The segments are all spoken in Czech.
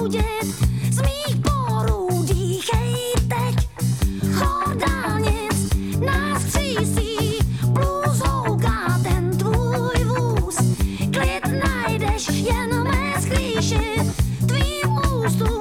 nudět, z mých porů dýchej teď. Chordanic nás křísí, plus houká ten tvůj vůz. Klid najdeš jen mé sklíši, tvým ústům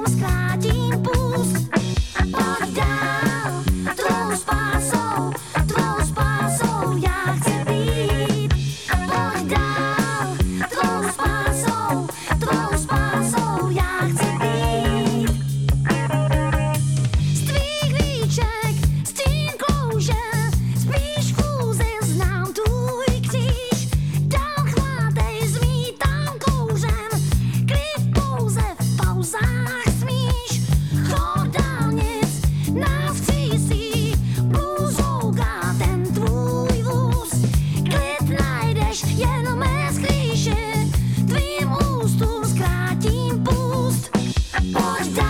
Boys